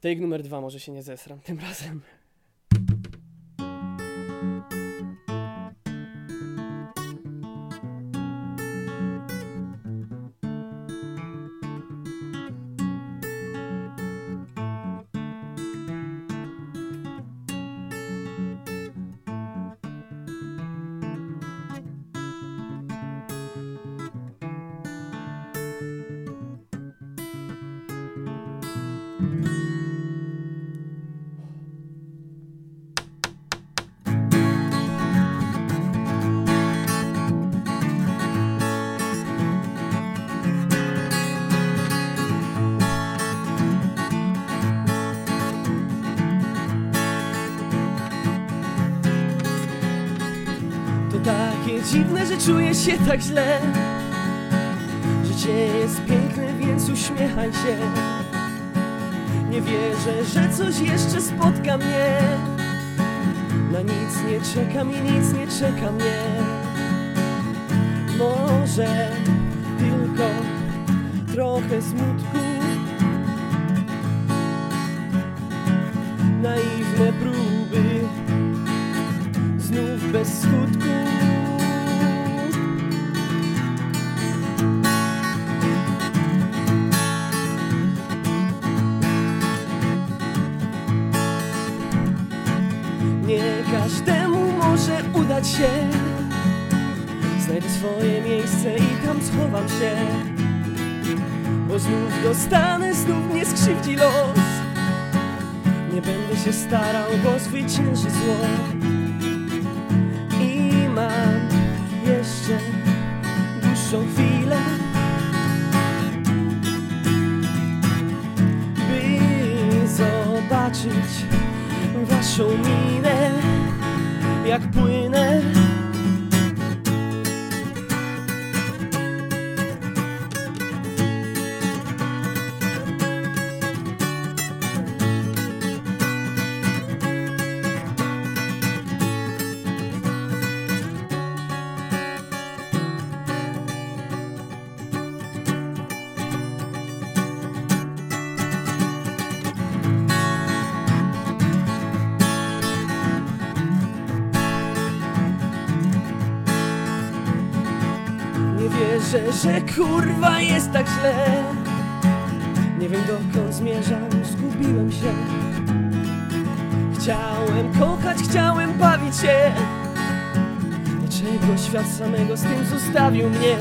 Take numer dwa, może się nie zesram tym razem. Dziwne, że czuję się tak źle. Życie jest piękne, więc uśmiechaj się. Nie wierzę, że coś jeszcze spotka mnie. Na nic nie czekam i nic nie czeka mnie. Może tylko trochę smutku. Naiwne próby znów bez skutku. Każdemu może udać się. Znajdę swoje miejsce i tam schowam się. Bo znów dostanę, znów mnie skrzywdzi los. Nie będę się starał, bo zwycięży zło. I mam jeszcze dłuższą chwilę By zobaczyć waszą minę Jak płynę Wierzę, że kurwa jest tak źle. Nie wiem dokąd zmierzam, zgubiłem się. Chciałem kochać, chciałem bawić się. Dlaczego świat samego z tym zostawił mnie?